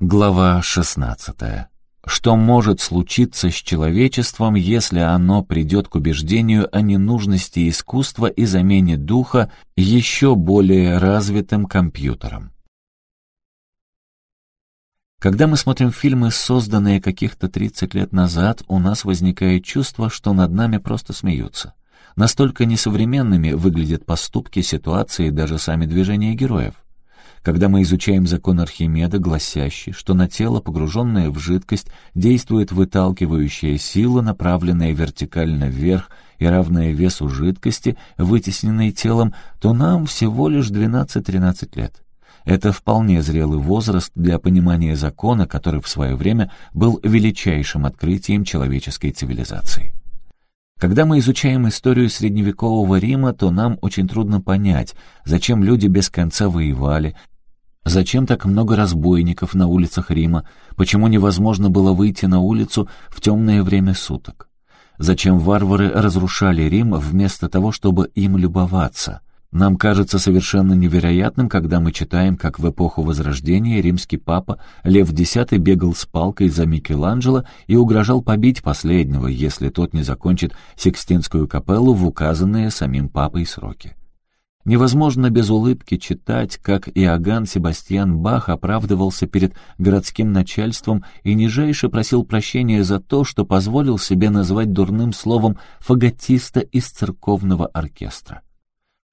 Глава 16. Что может случиться с человечеством, если оно придет к убеждению о ненужности искусства и замене духа еще более развитым компьютером? Когда мы смотрим фильмы, созданные каких-то 30 лет назад, у нас возникает чувство, что над нами просто смеются. Настолько несовременными выглядят поступки, ситуации и даже сами движения героев. Когда мы изучаем закон Архимеда, гласящий, что на тело, погруженное в жидкость, действует выталкивающая сила, направленная вертикально вверх и равная весу жидкости, вытесненной телом, то нам всего лишь 12-13 лет. Это вполне зрелый возраст для понимания закона, который в свое время был величайшим открытием человеческой цивилизации. Когда мы изучаем историю средневекового Рима, то нам очень трудно понять, зачем люди без конца воевали, зачем так много разбойников на улицах Рима, почему невозможно было выйти на улицу в темное время суток. Зачем варвары разрушали Рим вместо того, чтобы им любоваться? Нам кажется совершенно невероятным, когда мы читаем, как в эпоху Возрождения римский папа Лев X бегал с палкой за Микеланджело и угрожал побить последнего, если тот не закончит Сикстинскую капеллу в указанные самим папой сроки. Невозможно без улыбки читать, как Иоганн Себастьян Бах оправдывался перед городским начальством и нижайше просил прощения за то, что позволил себе назвать дурным словом фаготиста из церковного оркестра.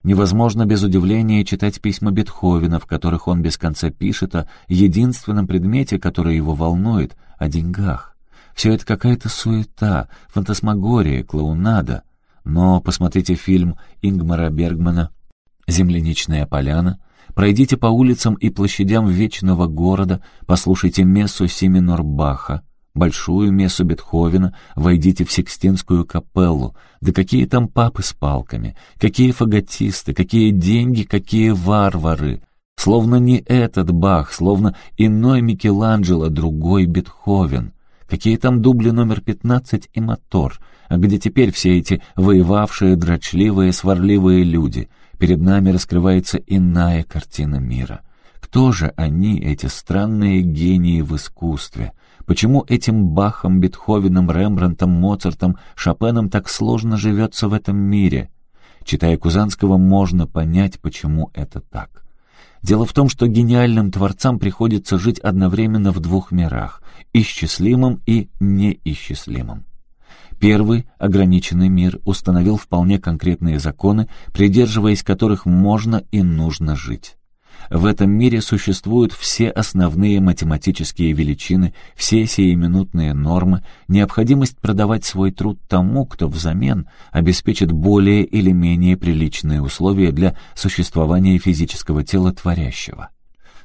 Невозможно без удивления читать письма Бетховена, в которых он без конца пишет о единственном предмете, который его волнует, о деньгах. Все это какая-то суета, фантасмагория, клоунада. Но посмотрите фильм Ингмара Бергмана «Земляничная поляна», пройдите по улицам и площадям вечного города, послушайте мессу Семинор Баха, большую мессу Бетховена, войдите в Сикстинскую капеллу. Да какие там папы с палками, какие фаготисты, какие деньги, какие варвары. Словно не этот Бах, словно иной Микеланджело, другой Бетховен. Какие там дубли номер пятнадцать и мотор, а где теперь все эти воевавшие, дрочливые, сварливые люди? Перед нами раскрывается иная картина мира. Кто же они, эти странные гении в искусстве? Почему этим Бахом, Бетховеном, Рембрандтом, Моцартом, Шопеном так сложно живется в этом мире? Читая Кузанского, можно понять, почему это так. Дело в том, что гениальным творцам приходится жить одновременно в двух мирах — исчислимым и неисчислимым. Первый, ограниченный мир, установил вполне конкретные законы, придерживаясь которых можно и нужно жить. В этом мире существуют все основные математические величины, все сиюминутные нормы, необходимость продавать свой труд тому, кто взамен обеспечит более или менее приличные условия для существования физического тела творящего.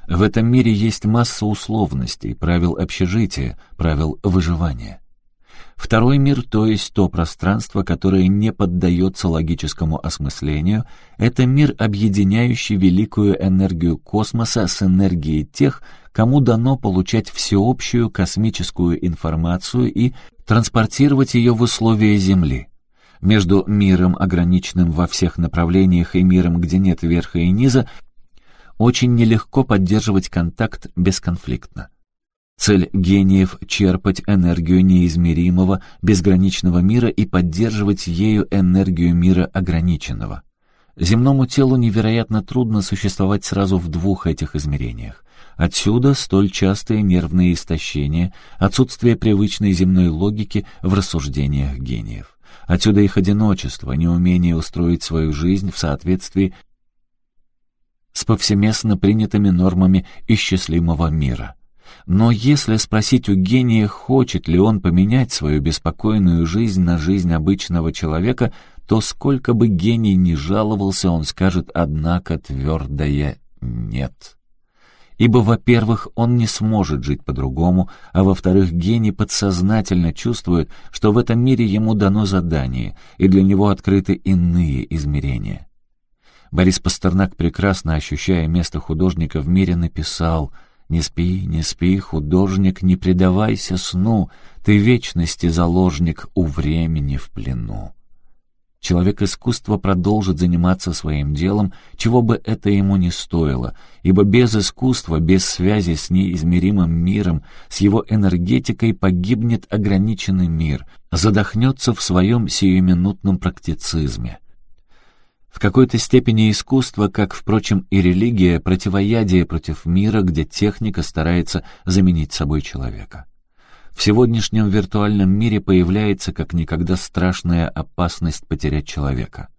В этом мире есть масса условностей, правил общежития, правил выживания. Второй мир, то есть то пространство, которое не поддается логическому осмыслению, это мир, объединяющий великую энергию космоса с энергией тех, кому дано получать всеобщую космическую информацию и транспортировать ее в условия Земли. Между миром, ограниченным во всех направлениях, и миром, где нет верха и низа, очень нелегко поддерживать контакт бесконфликтно. Цель гениев — черпать энергию неизмеримого, безграничного мира и поддерживать ею энергию мира ограниченного. Земному телу невероятно трудно существовать сразу в двух этих измерениях. Отсюда столь частые нервные истощения, отсутствие привычной земной логики в рассуждениях гениев. Отсюда их одиночество, неумение устроить свою жизнь в соответствии с повсеместно принятыми нормами исчислимого мира — но если спросить у гения, хочет ли он поменять свою беспокойную жизнь на жизнь обычного человека, то сколько бы гений ни жаловался, он скажет, однако, твердое «нет». Ибо, во-первых, он не сможет жить по-другому, а во-вторых, гений подсознательно чувствует, что в этом мире ему дано задание, и для него открыты иные измерения. Борис Пастернак, прекрасно ощущая место художника в мире, написал — не спи, не спи, художник, не предавайся сну, Ты вечности заложник у времени в плену. Человек искусства продолжит заниматься своим делом, чего бы это ему ни стоило, ибо без искусства, без связи с неизмеримым миром, с его энергетикой погибнет ограниченный мир, задохнется в своем сиюминутном практицизме. В какой-то степени искусство, как, впрочем, и религия, противоядие против мира, где техника старается заменить собой человека. В сегодняшнем виртуальном мире появляется как никогда страшная опасность потерять человека.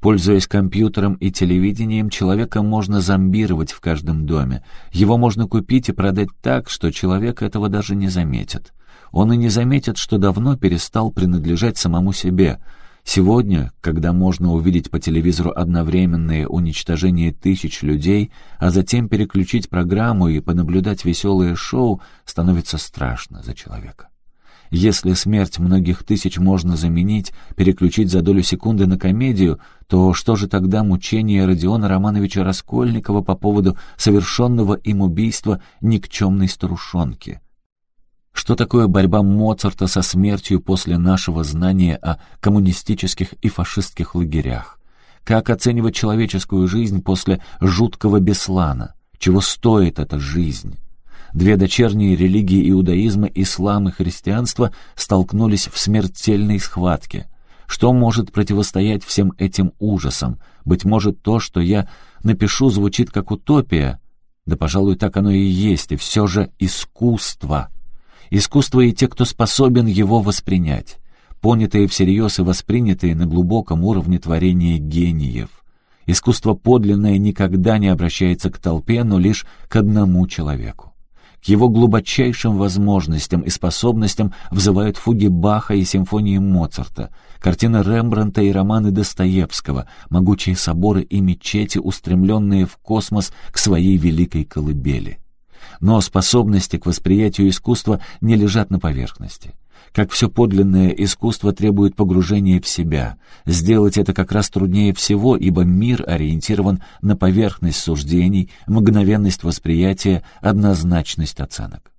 Пользуясь компьютером и телевидением, человека можно зомбировать в каждом доме. Его можно купить и продать так, что человек этого даже не заметит. Он и не заметит, что давно перестал принадлежать самому себе — Сегодня, когда можно увидеть по телевизору одновременное уничтожение тысяч людей, а затем переключить программу и понаблюдать веселое шоу, становится страшно за человека. Если смерть многих тысяч можно заменить, переключить за долю секунды на комедию, то что же тогда мучение Родиона Романовича Раскольникова по поводу совершенного им убийства никчемной старушонки? Что такое борьба Моцарта со смертью после нашего знания о коммунистических и фашистских лагерях? Как оценивать человеческую жизнь после жуткого Беслана? Чего стоит эта жизнь? Две дочерние религии иудаизма, ислам и христианство столкнулись в смертельной схватке. Что может противостоять всем этим ужасам? Быть может, то, что я напишу, звучит как утопия? Да, пожалуй, так оно и есть, и все же искусство — Искусство и те, кто способен его воспринять, понятые всерьез и воспринятые на глубоком уровне творения гениев. Искусство подлинное никогда не обращается к толпе, но лишь к одному человеку. К его глубочайшим возможностям и способностям взывают фуги Баха и симфонии Моцарта, картины Рембрандта и романы Достоевского, могучие соборы и мечети, устремленные в космос к своей великой колыбели но способности к восприятию искусства не лежат на поверхности. Как все подлинное искусство требует погружения в себя. Сделать это как раз труднее всего, ибо мир ориентирован на поверхность суждений, мгновенность восприятия, однозначность оценок.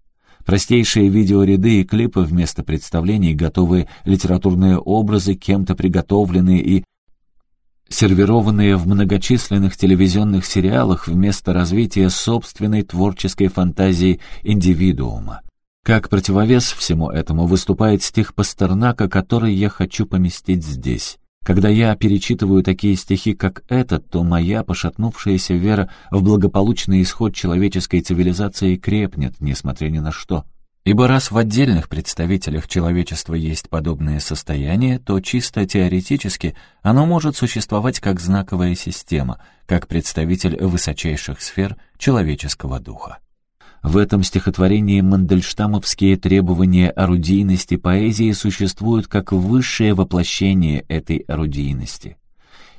Простейшие видеоряды и клипы вместо представлений, готовые литературные образы, кем-то приготовленные и сервированные в многочисленных телевизионных сериалах вместо развития собственной творческой фантазии индивидуума. Как противовес всему этому выступает стих Пастернака, который я хочу поместить здесь. Когда я перечитываю такие стихи, как этот, то моя пошатнувшаяся вера в благополучный исход человеческой цивилизации крепнет, несмотря ни на что. Ибо раз в отдельных представителях человечества есть подобное состояние, то чисто теоретически оно может существовать как знаковая система, как представитель высочайших сфер человеческого духа. В этом стихотворении мандельштамовские требования орудийности поэзии существуют как высшее воплощение этой орудийности.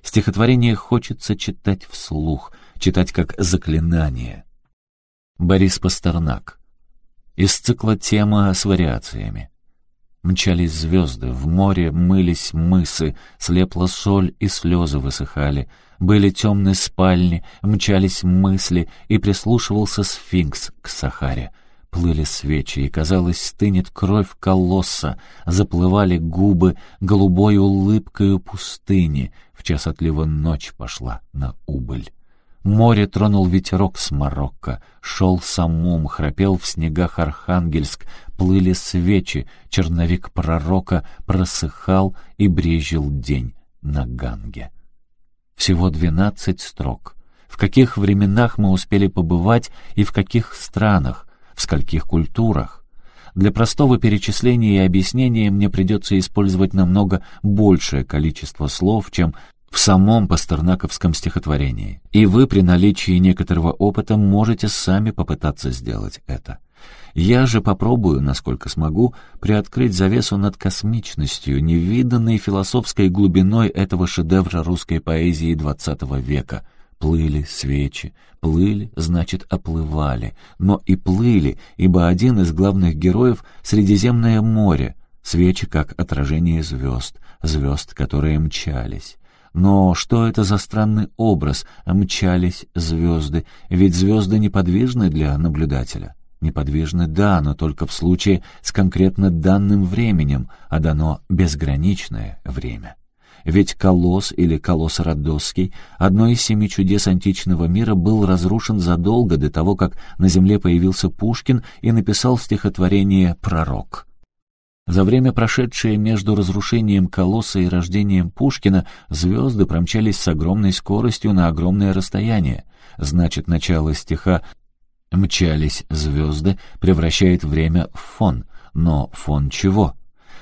Стихотворение хочется читать вслух, читать как заклинание. Борис Пастернак из цикла «Тема с вариациями». Мчались звезды, в море мылись мысы, слепла соль и слезы высыхали. Были темные спальни, мчались мысли, и прислушивался сфинкс к Сахаре. Плыли свечи, и, казалось, стынет кровь колосса, заплывали губы голубой улыбкою пустыни. В час отлива ночь пошла на убыль. Море тронул ветерок с Марокко, шел самум, храпел в снегах Архангельск, плыли свечи, черновик пророка просыхал и брежил день на Ганге. Всего двенадцать строк. В каких временах мы успели побывать и в каких странах, в скольких культурах. Для простого перечисления и объяснения мне придется использовать намного большее количество слов, чем в самом пастернаковском стихотворении. И вы при наличии некоторого опыта можете сами попытаться сделать это. Я же попробую, насколько смогу, приоткрыть завесу над космичностью, невиданной философской глубиной этого шедевра русской поэзии XX века. Плыли свечи, плыли, значит, оплывали, но и плыли, ибо один из главных героев — Средиземное море, свечи как отражение звезд, звезд, которые мчались. Но что это за странный образ? Мчались звезды. Ведь звезды неподвижны для наблюдателя. Неподвижны, да, но только в случае с конкретно данным временем, а дано безграничное время. Ведь Колосс или Колосс Родосский, одно из семи чудес античного мира, был разрушен задолго до того, как на земле появился Пушкин и написал стихотворение «Пророк». За время, прошедшее между разрушением колосса и рождением Пушкина, звезды промчались с огромной скоростью на огромное расстояние. Значит, начало стиха «мчались звезды» превращает время в фон. Но фон чего?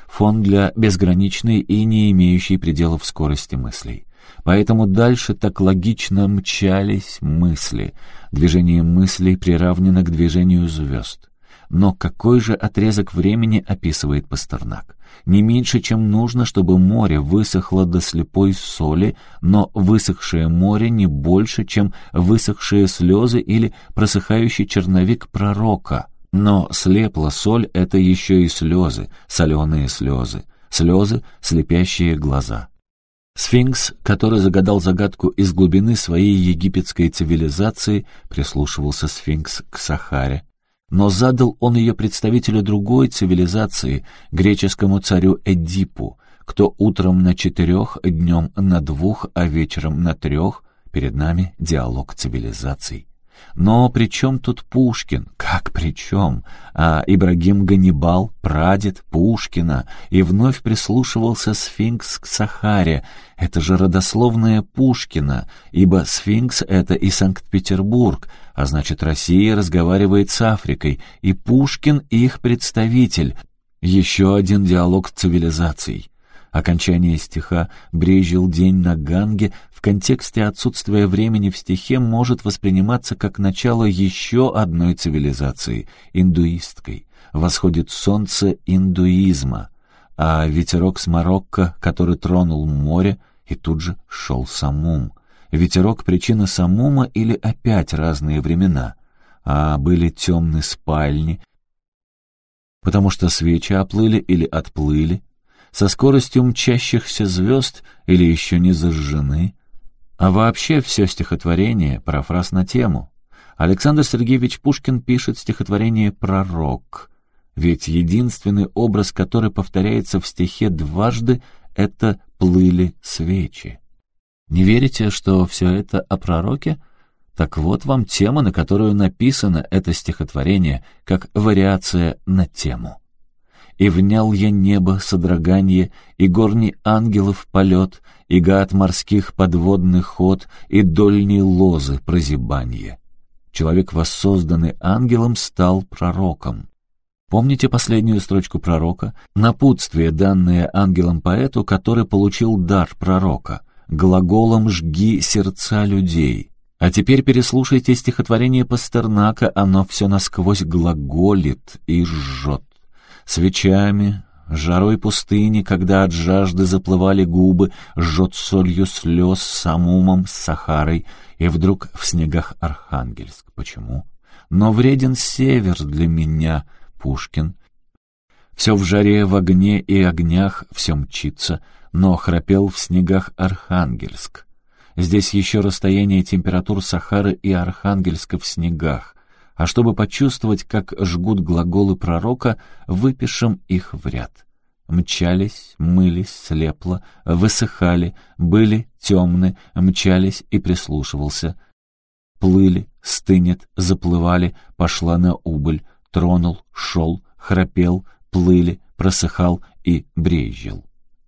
Фон для безграничной и не имеющей пределов скорости мыслей. Поэтому дальше так логично мчались мысли. Движение мыслей приравнено к движению звезд. Но какой же отрезок времени описывает Пастернак? Не меньше, чем нужно, чтобы море высохло до слепой соли, но высохшее море не больше, чем высохшие слезы или просыхающий черновик пророка. Но слепла соль — это еще и слезы, соленые слезы, слезы, слепящие глаза. Сфинкс, который загадал загадку из глубины своей египетской цивилизации, прислушивался сфинкс к Сахаре, но задал он ее представителю другой цивилизации, греческому царю Эдипу, кто утром на четырех, днем на двух, а вечером на трех, перед нами диалог цивилизаций. Но при чем тут Пушкин? Как при чем? А Ибрагим Ганнибал, прадед Пушкина, и вновь прислушивался сфинкс к Сахаре. Это же родословная Пушкина, ибо сфинкс — это и Санкт-Петербург, а значит, Россия разговаривает с Африкой, и Пушкин — их представитель. Еще один диалог цивилизаций. Окончание стиха «брежил день на Ганге» в контексте отсутствия времени в стихе может восприниматься как начало еще одной цивилизации — индуистской. Восходит солнце индуизма, а ветерок с Марокко, который тронул море, и тут же шел самум. Ветерок — причина самума или опять разные времена? А были темные спальни, потому что свечи оплыли или отплыли, со скоростью мчащихся звезд или еще не зажжены. А вообще все стихотворение — парафраз на тему. Александр Сергеевич Пушкин пишет стихотворение «Пророк», ведь единственный образ, который повторяется в стихе дважды, — это «плыли свечи». Не верите, что все это о пророке? Так вот вам тема, на которую написано это стихотворение, как вариация на тему и внял я небо содроганье, и горний ангелов полет, и гад морских подводных ход, и дольней лозы прозябанье. Человек, воссозданный ангелом, стал пророком. Помните последнюю строчку пророка? Напутствие, данное ангелом-поэту, который получил дар пророка. Глаголом «жги сердца людей». А теперь переслушайте стихотворение Пастернака, оно все насквозь глаголит и жжет свечами, жарой пустыни, когда от жажды заплывали губы, жжет солью слез самумом с Сахарой, и вдруг в снегах Архангельск. Почему? Но вреден север для меня, Пушкин. Все в жаре, в огне и огнях, все мчится, но храпел в снегах Архангельск. Здесь еще расстояние температур Сахары и Архангельска в снегах а чтобы почувствовать, как жгут глаголы пророка, выпишем их в ряд. Мчались, мылись, слепло, высыхали, были темны, мчались и прислушивался. Плыли, стынет, заплывали, пошла на убыль, тронул, шел, храпел, плыли, просыхал и брезжил.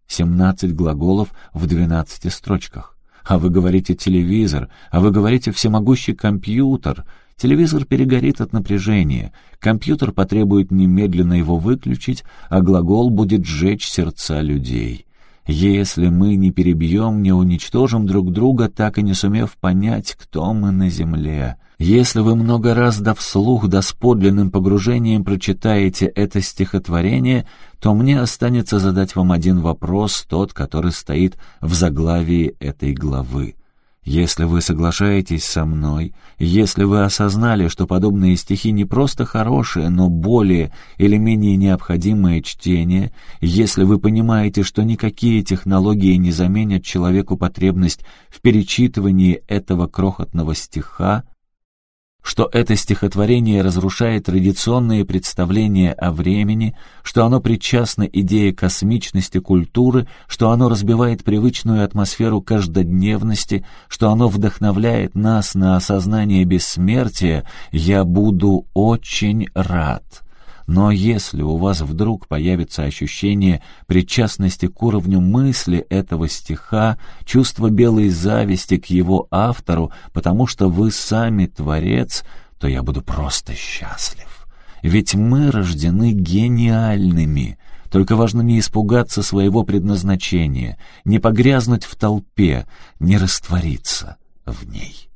Семнадцать глаголов в двенадцати строчках. А вы говорите телевизор, а вы говорите всемогущий компьютер — Телевизор перегорит от напряжения, компьютер потребует немедленно его выключить, а глагол будет сжечь сердца людей. Если мы не перебьем, не уничтожим друг друга, так и не сумев понять, кто мы на земле. Если вы много раз да вслух, да с подлинным погружением прочитаете это стихотворение, то мне останется задать вам один вопрос, тот, который стоит в заглавии этой главы. Если вы соглашаетесь со мной, если вы осознали, что подобные стихи не просто хорошие, но более или менее необходимое чтение, если вы понимаете, что никакие технологии не заменят человеку потребность в перечитывании этого крохотного стиха, что это стихотворение разрушает традиционные представления о времени, что оно причастно идее космичности культуры, что оно разбивает привычную атмосферу каждодневности, что оно вдохновляет нас на осознание бессмертия, я буду очень рад. Но если у вас вдруг появится ощущение причастности к уровню мысли этого стиха, чувство белой зависти к его автору, потому что вы сами творец, то я буду просто счастлив. Ведь мы рождены гениальными. Только важно не испугаться своего предназначения, не погрязнуть в толпе, не раствориться в ней.